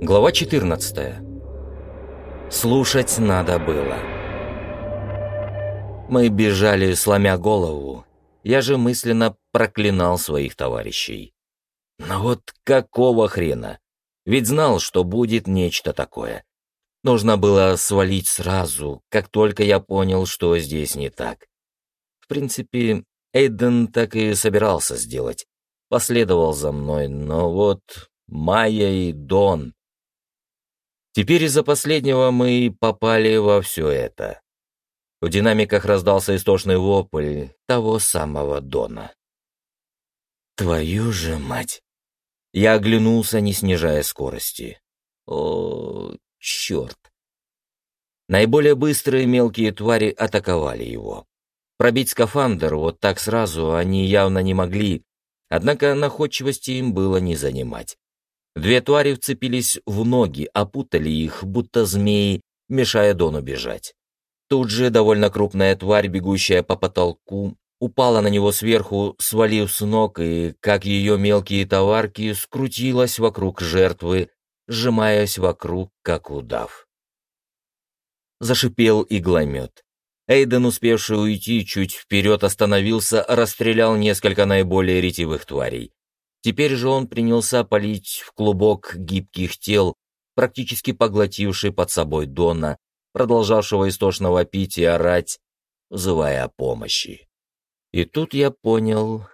Глава 14. Слушать надо было. Мы бежали, сломя голову. Я же мысленно проклинал своих товарищей. Но вот какого хрена? Ведь знал, что будет нечто такое. Нужно было свалить сразу, как только я понял, что здесь не так. В принципе, Эйден так и собирался сделать. Последовал за мной, но вот Майя и Дон Теперь из-за последнего мы попали во все это. В динамиках раздался истошный вопль того самого Дона. «Твою же мать!» Я оглянулся, не снижая скорости. О, черт! Наиболее быстрые мелкие твари атаковали его. Пробить скафандр вот так сразу они явно не могли, однако находчивости им было не занимать. Две твари вцепились в ноги, опутали их, будто змеи, мешая Дону бежать. Тут же довольно крупная тварь, бегущая по потолку, упала на него сверху, свалив с ног, и, как ее мелкие товарки, скрутилась вокруг жертвы, сжимаясь вокруг, как удав. Зашипел игломет. Эйден, успевший уйти, чуть вперед остановился, расстрелял несколько наиболее ретивых тварей. Теперь же он принялся палить в клубок гибких тел, практически поглотивший под собой Дона, продолжавшего истошно вопить и орать, взывая о помощи. И тут я понял,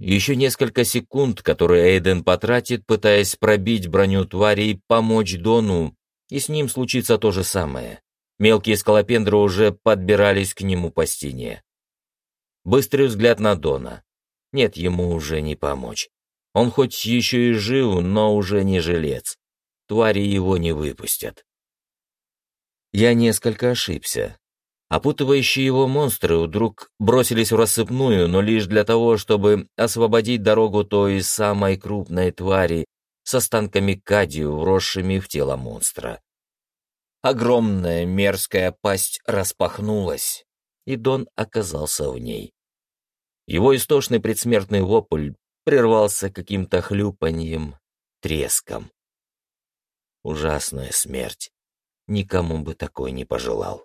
еще несколько секунд, которые Эйден потратит, пытаясь пробить броню твари и помочь Дону, и с ним случится то же самое. Мелкие скалопендры уже подбирались к нему по стене. Быстрый взгляд на Дона. Нет, ему уже не помочь. Он хоть еще и жив, но уже не жилец. Твари его не выпустят. Я несколько ошибся. Опутывающие его монстры вдруг бросились в рассыпную, но лишь для того, чтобы освободить дорогу той самой крупной твари с останками кадию, вросшими в тело монстра. Огромная мерзкая пасть распахнулась, и Дон оказался в ней. Его истошный предсмертный вопль прервался каким-то хлюпаньем, треском. Ужасная смерть. Никому бы такой не пожелал.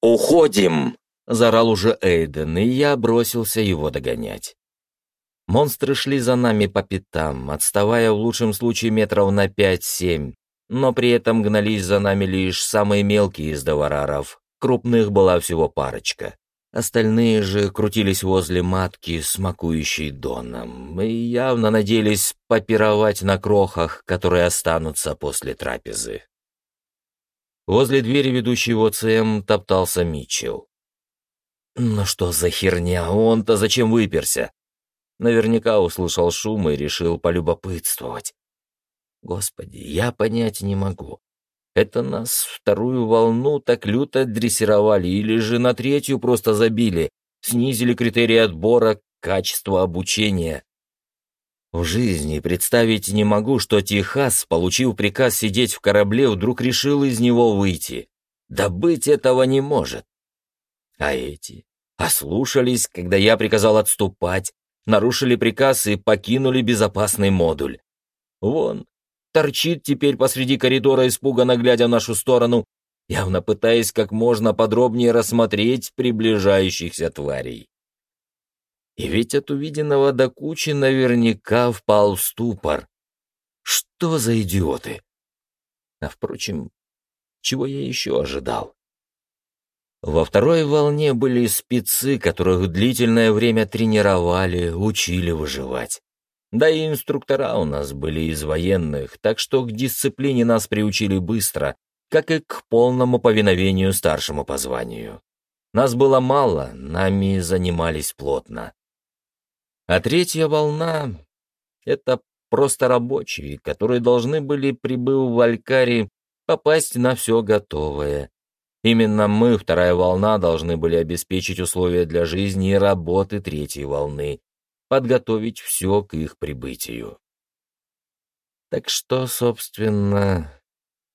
«Уходим!» — заорал уже Эйден, и я бросился его догонять. Монстры шли за нами по пятам, отставая в лучшем случае метров на пять-семь, но при этом гнались за нами лишь самые мелкие из довараров. Крупных была всего парочка. Остальные же крутились возле матки, смакующей доном, и явно надеялись попировать на крохах, которые останутся после трапезы. Возле двери, ведущей в топтался Митчелл. «Ну что за херня? Он-то зачем выперся?» Наверняка услышал шум и решил полюбопытствовать. Господи, я понять не могу. Это нас вторую волну так люто дрессировали или же на третью просто забили, снизили критерии отбора, качества обучения. В жизни представить не могу, что Техас, получив приказ сидеть в корабле, вдруг решил из него выйти. Да быть этого не может. А эти ослушались, когда я приказал отступать, нарушили приказ и покинули безопасный модуль. Вон, торчит теперь посреди коридора, испуганно глядя в нашу сторону, явно пытаясь как можно подробнее рассмотреть приближающихся тварей. И ведь от увиденного до кучи наверняка впал в ступор. Что за идиоты? А впрочем, чего я еще ожидал? Во второй волне были спецы, которых длительное время тренировали, учили выживать. Да и инструктора у нас были из военных, так что к дисциплине нас приучили быстро, как и к полному повиновению старшему по званию. Нас было мало, нами занимались плотно. А третья волна — это просто рабочие, которые должны были, прибыв в Алькари, попасть на все готовое. Именно мы, вторая волна, должны были обеспечить условия для жизни и работы третьей волны, подготовить все к их прибытию. Так что, собственно,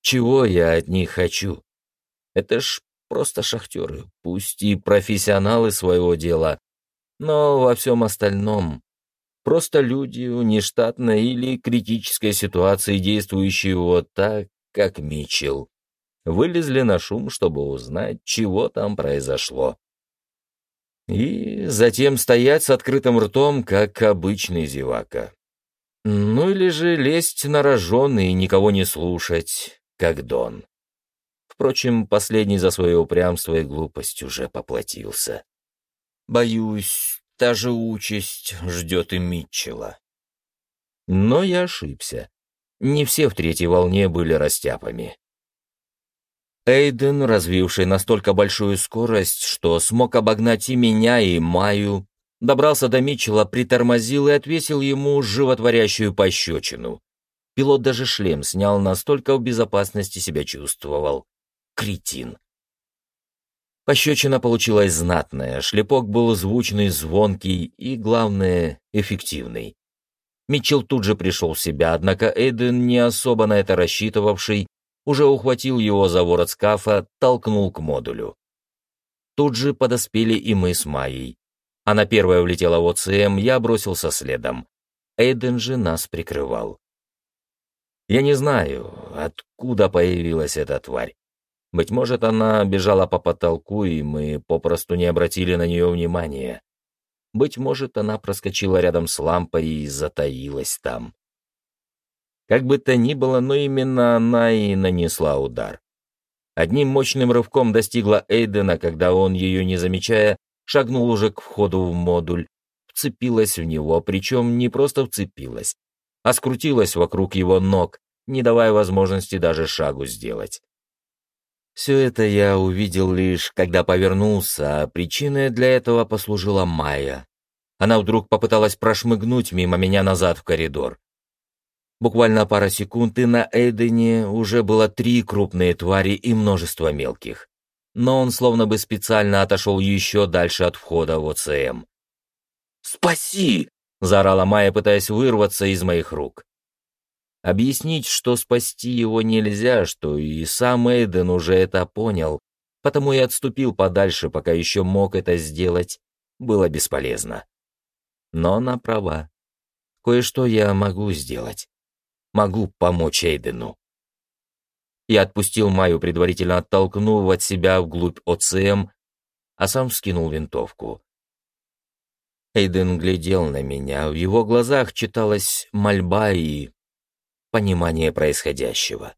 чего я от них хочу? Это ж просто шахтеры, пусть и профессионалы своего дела, но во всем остальном Просто люди в нештатной или критической ситуации, действующие вот так, как Митчелл, вылезли на шум, чтобы узнать, чего там произошло. И затем стоять с открытым ртом, как обычный зевака. Ну или же лезть на рожон и никого не слушать, как Дон. Впрочем, последний за свое упрямство и глупость уже поплатился. Боюсь, та же участь ждет и Митчелла. Но я ошибся. Не все в третьей волне были растяпами. Эйден, развивший настолько большую скорость, что смог обогнать и меня, и Маю, добрался до Митчелла, притормозил и отвесил ему животворящую пощечину. Пилот даже шлем снял, настолько в безопасности себя чувствовал. Кретин. Пощечина получилась знатная, шлепок был звучный, звонкий и, главное, эффективный. Митчелл тут же пришел в себя, однако Эйден, не особо на это рассчитывавший, уже ухватил его за ворот скафа, толкнул к модулю. Тут же подоспели и мы с Майей. Она первая влетела в ОЦМ, я бросился следом. Эйден же нас прикрывал. Я не знаю, откуда появилась эта тварь. Быть может, она бежала по потолку, и мы попросту не обратили на нее внимания. Быть может, она проскочила рядом с лампой и затаилась там. Как бы то ни было, но именно она и нанесла удар. Одним мощным рывком достигла Эйдена, когда он, ее не замечая, шагнул уже к входу в модуль, вцепилась в него, причем не просто вцепилась, а скрутилась вокруг его ног, не давая возможности даже шагу сделать. Все это я увидел лишь, когда повернулся, а причиной для этого послужила Майя. Она вдруг попыталась прошмыгнуть мимо меня назад в коридор. Буквально пара секунд, и на Эйдене уже было три крупные твари и множество мелких. Но он словно бы специально отошел еще дальше от входа в ОЦМ. «Спаси!» — заорала Майя, пытаясь вырваться из моих рук. Объяснить, что спасти его нельзя, что и сам Эйден уже это понял, потому и отступил подальше, пока еще мог это сделать, было бесполезно. Но она права. Кое-что я могу сделать. Могу помочь Эйдену. Я отпустил Маю, предварительно оттолкнув от себя вглубь ОЦМ, а сам скинул винтовку. Эйден глядел на меня, в его глазах читалась мольба и понимание происходящего.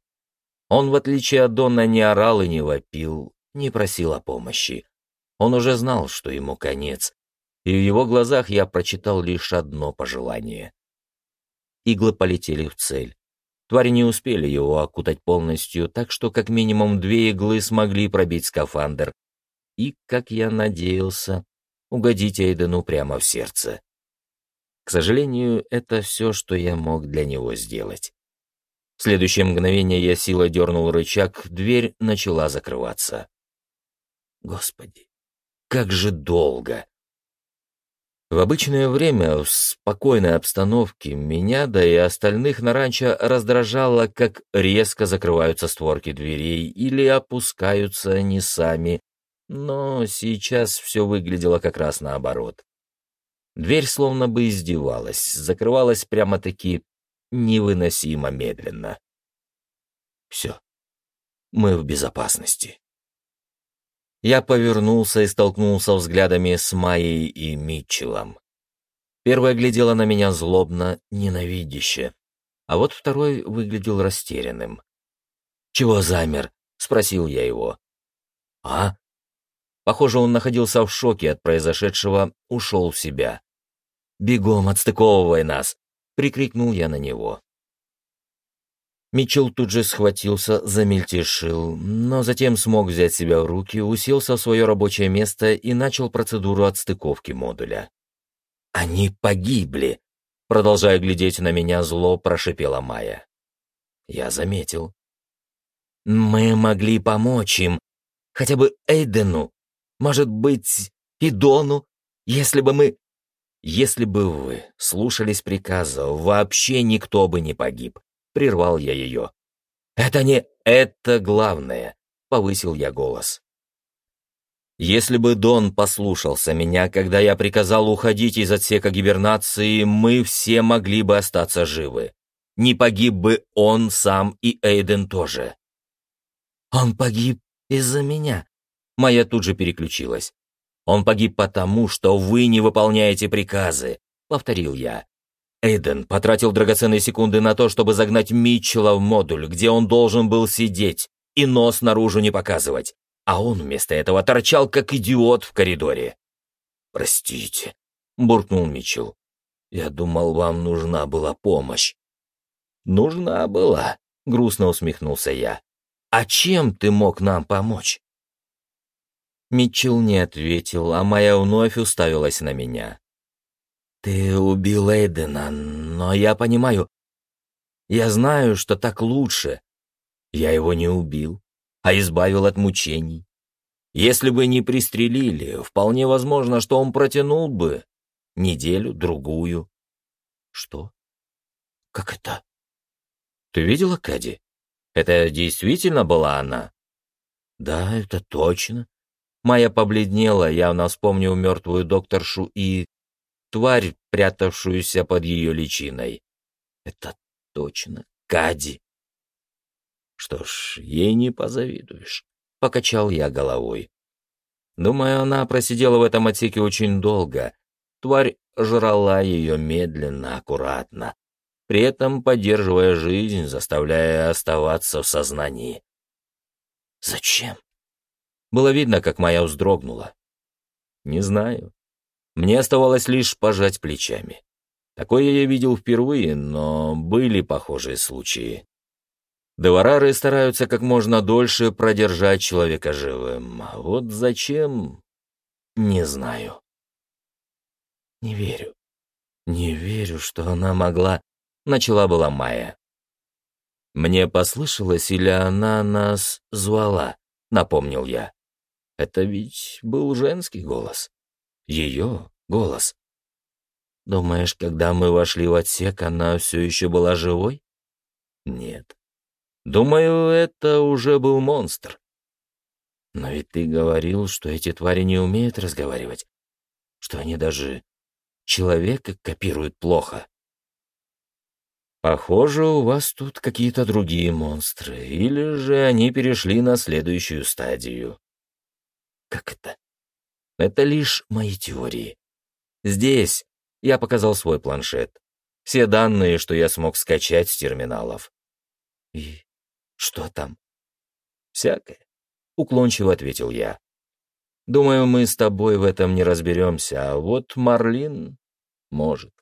Он, в отличие от Дона, не орал и не вопил, не просил о помощи. Он уже знал, что ему конец, и в его глазах я прочитал лишь одно пожелание. Иглы полетели в цель. Твари не успели его окутать полностью, так что как минимум две иглы смогли пробить скафандр и, как я надеялся, угодить Эйдену прямо в сердце. К сожалению, это все, что я мог для него сделать. В следующее мгновение я силой дернул рычаг, дверь начала закрываться. Господи, как же долго! В обычное время, в спокойной обстановке, меня, да и остальных на ранчо раздражало, как резко закрываются створки дверей или опускаются они сами, но сейчас все выглядело как раз наоборот. Дверь словно бы издевалась, закрывалась прямо-таки невыносимо медленно. Все, мы в безопасности. Я повернулся и столкнулся взглядами с Майей и Митчеллом. Первая глядела на меня злобно, ненавидяще, а вот второй выглядел растерянным. «Чего замер?» — спросил я его. «А?» Похоже, он находился в шоке от произошедшего, ушел в себя. «Бегом, отстыковывай нас!» — прикрикнул я на него. Митчелл тут же схватился, замельтешил, но затем смог взять себя в руки, уселся в свое рабочее место и начал процедуру отстыковки модуля. «Они погибли!» Продолжая глядеть на меня, зло прошипела Майя. Я заметил. «Мы могли помочь им, хотя бы Эйдену, может быть, и Дону, если бы мы...» Если бы вы слушались приказа, вообще никто бы не погиб. Прервал я ее. Это не это главное, повысил я голос. Если бы Дон послушался меня, когда я приказал уходить из отсека гибернации, мы все могли бы остаться живы. Не погиб бы он сам и Эйден тоже. Он погиб из-за меня. Моя тут же переключилась. Он погиб потому, что вы не выполняете приказы, повторил я. Эйден потратил драгоценные секунды на то, чтобы загнать Митчелла в модуль, где он должен был сидеть, и нос наружу не показывать а он вместо этого торчал, как идиот в коридоре. «Простите», — буркнул Митчелл. «Я думал, вам нужна была помощь». «Нужна была», — грустно усмехнулся я. «А чем ты мог нам помочь?» Митчелл не ответил, а моя вновь уставилась на меня. «Ты убил Эйдена, но я понимаю. Я знаю, что так лучше. Я его не убил а избавил от мучений. Если бы не пристрелили, вполне возможно, что он протянул бы неделю-другую. Что? Как это? Ты видела Кади? Это действительно была она? Да, это точно. Майя побледнела, явно вспомнив мертвую докторшу и тварь, прятавшуюся под ее личиной. Это точно Кади. Что ж, ей не позавидуешь. Покачал я головой. Думаю, она просидела в этом отсеке очень долго. Тварь жрала ее медленно, аккуратно, при этом поддерживая жизнь, заставляя оставаться в сознании. Зачем? Было видно, как моя вздрогнула. Не знаю. Мне оставалось лишь пожать плечами. Такое я видел впервые, но были похожие случаи. Деварары стараются как можно дольше продержать человека живым. Вот зачем? Не знаю. Не верю. Не верю, что она могла... Начала была Майя. Мне послышалось, или она нас звала, напомнил я. Это ведь был женский голос. Ее голос. Думаешь, когда мы вошли в отсек, она все еще была живой? Нет. Думаю, это уже был монстр. Но ведь ты говорил, что эти твари не умеют разговаривать, что они даже человека копируют плохо. Похоже, у вас тут какие-то другие монстры, или же они перешли на следующую стадию. Как это? Это лишь мои теории. Здесь я показал свой планшет. Все данные, что я смог скачать с терминалов. И «Что там?» «Всякое», — уклончиво ответил я. «Думаю, мы с тобой в этом не разберемся, а вот Марлин может».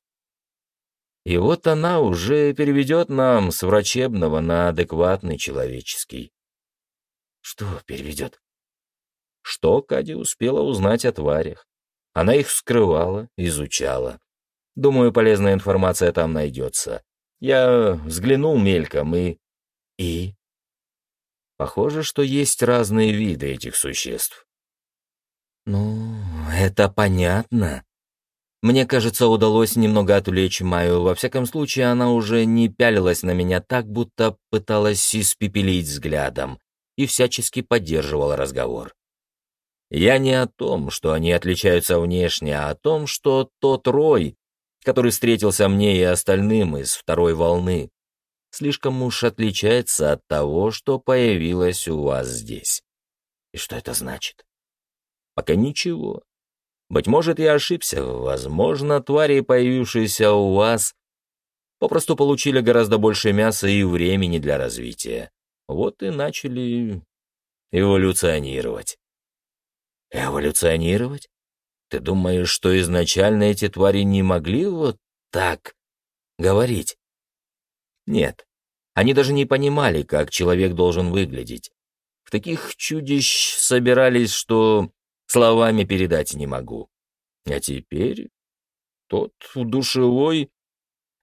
И вот она уже переведет нам с врачебного на адекватный человеческий. Что переведет? Что Кади успела узнать о тварях? Она их скрывала, изучала. Думаю, полезная информация там найдется. Я взглянул мельком и... И? Похоже, что есть разные виды этих существ. Ну, это понятно. Мне кажется, удалось немного отвлечь Майю. Во всяком случае, она уже не пялилась на меня так, будто пыталась испепелить взглядом и всячески поддерживала разговор. Я не о том, что они отличаются внешне, а о том, что тот Рой, который встретился мне и остальным из второй волны, слишком уж отличается от того, что появилось у вас здесь. И что это значит? Пока ничего. Быть может, я ошибся. Возможно, твари, появившиеся у вас, попросту получили гораздо больше мяса и времени для развития. Вот и начали эволюционировать. Эволюционировать? Ты думаешь, что изначально эти твари не могли вот так говорить? Нет, они даже не понимали, как человек должен выглядеть. В таких чудищ собирались, что словами передать не могу. А теперь тот в душевой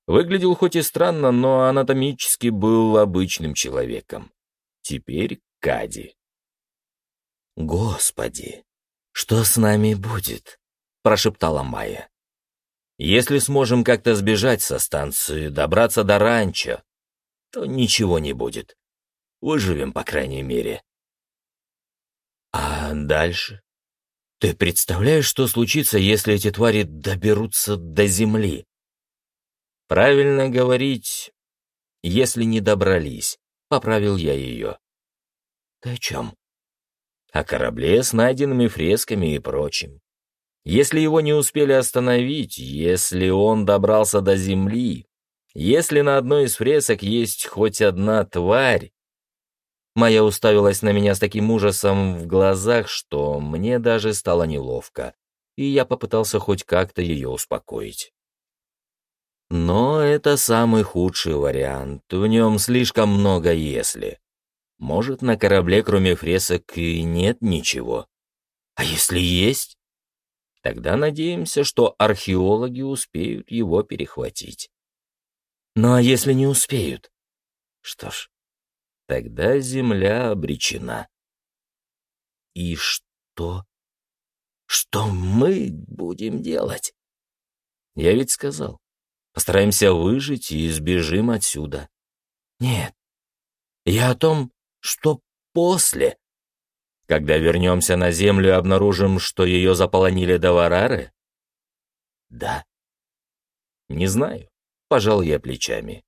выглядел хоть и странно, но анатомически был обычным человеком. Теперь Кади. «Господи, что с нами будет?» — прошептала Майя. Если сможем как-то сбежать со станции, добраться до ранчо, то ничего не будет. Выживем, по крайней мере. А дальше? Ты представляешь, что случится, если эти твари доберутся до земли? Правильно говорить, если не добрались, поправил я ее. Ты о чем? О корабле с найденными фресками и прочим. Если его не успели остановить, если он добрался до земли, если на одной из фресок есть хоть одна тварь... Моя уставилась на меня с таким ужасом в глазах, что мне даже стало неловко, и я попытался хоть как-то ее успокоить. Но это самый худший вариант, в нем слишком много «если». Может, на корабле, кроме фресок, и нет ничего. А если есть? Тогда надеемся, что археологи успеют его перехватить. Ну а если не успеют? Что ж, тогда земля обречена. И что? Что мы будем делать? Я ведь сказал, постараемся выжить и избежим отсюда. Нет, я о том, что после. Когда вернемся на Землю обнаружим, что ее заполонили доварары? Да. Не знаю. Пожал я плечами.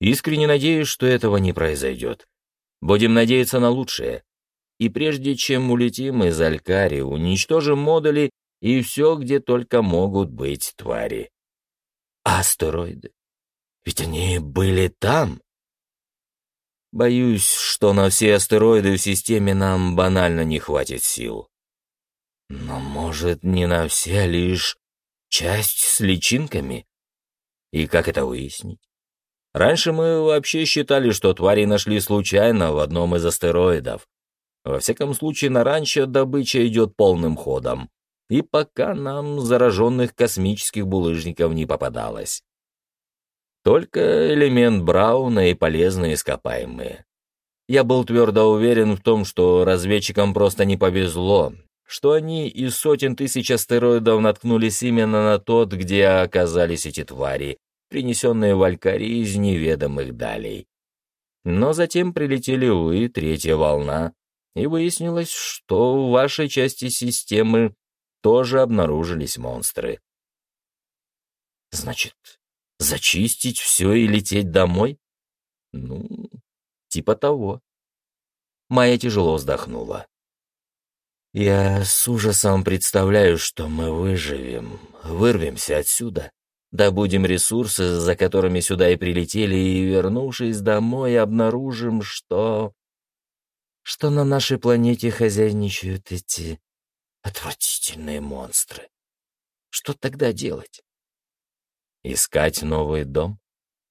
Искренне надеюсь, что этого не произойдет. Будем надеяться на лучшее. И прежде чем улетим из Алькари, уничтожим модули и все, где только могут быть твари. Астероиды. Ведь они были там. Боюсь, что на все астероиды в системе нам банально не хватит сил. Но, может, не на все, а лишь часть с личинками? И как это выяснить? Раньше мы вообще считали, что твари нашли случайно в одном из астероидов. Во всяком случае, на ранчо добыча идет полным ходом. И пока нам зараженных космических булыжников не попадалось. Только элемент Брауна и полезные ископаемые. Я был твердо уверен в том, что разведчикам просто не повезло, что они из сотен тысяч астероидов наткнулись именно на тот, где оказались эти твари, принесенные в Алькари из неведомых далей. Но затем прилетели вы, третья волна, и выяснилось, что в вашей части системы тоже обнаружились монстры. Значит, зачистить все и лететь домой? Ну, типа того. Майя тяжело вздохнула. Я с ужасом представляю, что мы выживем, вырвемся отсюда, Добудем ресурсы, за которыми сюда и прилетели, и, вернувшись домой, обнаружим, что... что на нашей планете хозяйничают эти отвратительные монстры. Что тогда делать? Искать новый дом?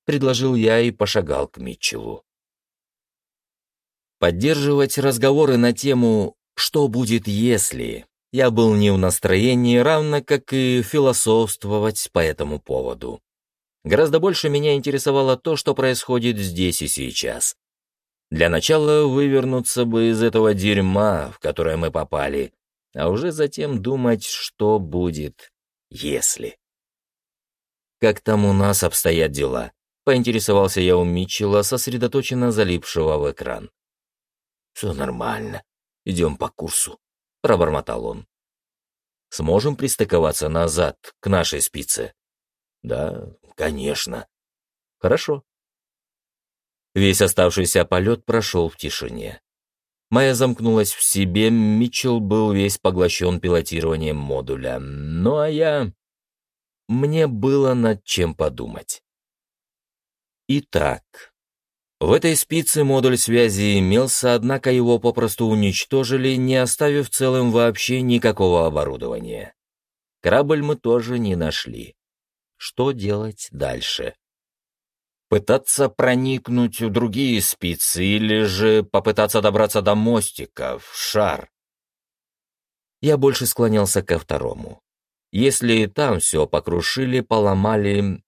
Предложил я и пошагал к Митчеллу. Поддерживать разговоры на тему «что будет если?» я был не в настроении, равно как и философствовать по этому поводу. Гораздо больше меня интересовало то, что происходит здесь и сейчас. Для начала вывернуться бы из этого дерьма, в которое мы попали, а уже затем думать, что будет, если. «Как там у нас обстоят дела?» — поинтересовался я у Митчелла, сосредоточенно залипшего в экран. «Все нормально. Идем по курсу», пробормотал он. «Сможем пристыковаться назад, к нашей спице?» «Да, конечно». «Хорошо». Весь оставшийся полет прошел в тишине. Майя замкнулась в себе, Митчелл был весь поглощен пилотированием модуля. Ну а я... Мне было над чем подумать. Итак, в этой спице модуль связи имелся, однако его попросту уничтожили, не оставив целым вообще никакого оборудования. Корабль мы тоже не нашли. Что делать дальше? Пытаться проникнуть в другие спицы или же попытаться добраться до мостика, в шар? Я больше склонялся ко второму. Если там все покрушили, поломали,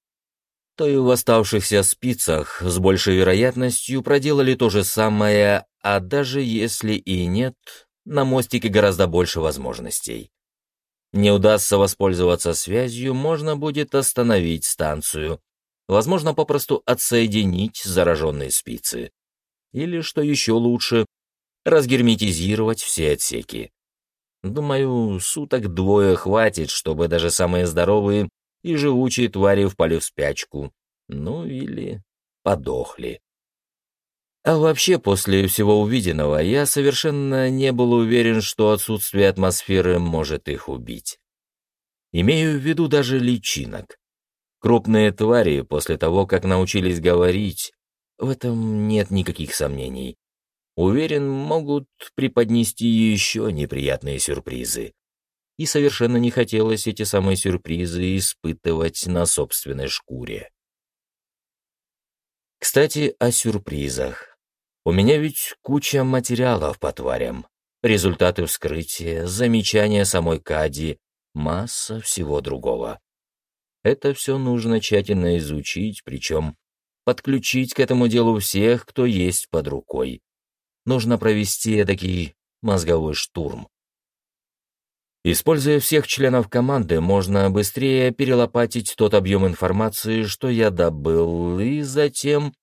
то и в оставшихся спицах с большей вероятностью проделали то же самое, а даже если и нет, на мостике гораздо больше возможностей. Не удастся воспользоваться связью, можно будет остановить станцию, возможно, попросту отсоединить зараженные спицы. Или, что еще лучше, разгерметизировать все отсеки. Думаю, суток двое хватит, чтобы даже самые здоровые и живучие твари впали в спячку. Ну или подохли. А вообще, после всего увиденного, я совершенно не был уверен, что отсутствие атмосферы может их убить. Имею в виду даже личинок. Крупные твари, после того, как научились говорить, в этом нет никаких сомнений. Уверен, могут преподнести еще неприятные сюрпризы. И совершенно не хотелось эти самые сюрпризы испытывать на собственной шкуре. Кстати, о сюрпризах. У меня ведь куча материалов по тварям. Результаты вскрытия, замечания самой Кади, масса всего другого. Это все нужно тщательно изучить, причем подключить к этому делу всех, кто есть под рукой. Нужно провести такой мозговой штурм. Используя всех членов команды, можно быстрее перелопатить тот объем информации, что я добыл, и затем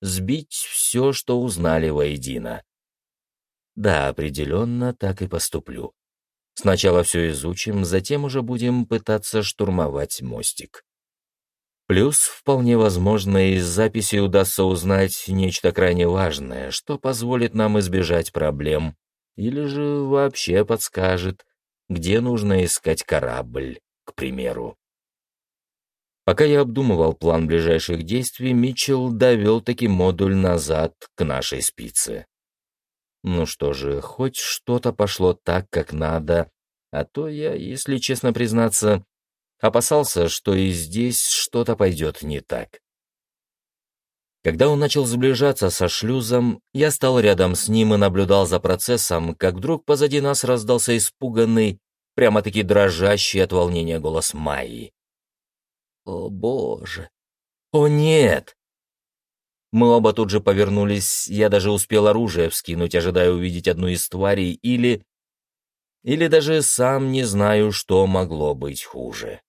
сбить все, что узнали воедино. Да, определенно так и поступлю. Сначала все изучим, затем уже будем пытаться штурмовать мостик. Плюс, вполне возможно, из записи удастся узнать нечто крайне важное, что позволит нам избежать проблем, или же вообще подскажет, где нужно искать корабль, к примеру. Пока я обдумывал план ближайших действий, Митчелл довел таки модуль назад к нашей спице. Ну что же, хоть что-то пошло так, как надо, а то я, если честно признаться, опасался, что и здесь что-то пойдет не так. Когда он начал сближаться со шлюзом, я стал рядом с ним и наблюдал за процессом, как вдруг позади нас раздался испуганный, прямо-таки дрожащий от волнения голос Майи. О боже! О нет! Мы оба тут же повернулись, я даже успел оружие вскинуть, ожидая увидеть одну из тварей, или... Или даже сам не знаю, что могло быть хуже.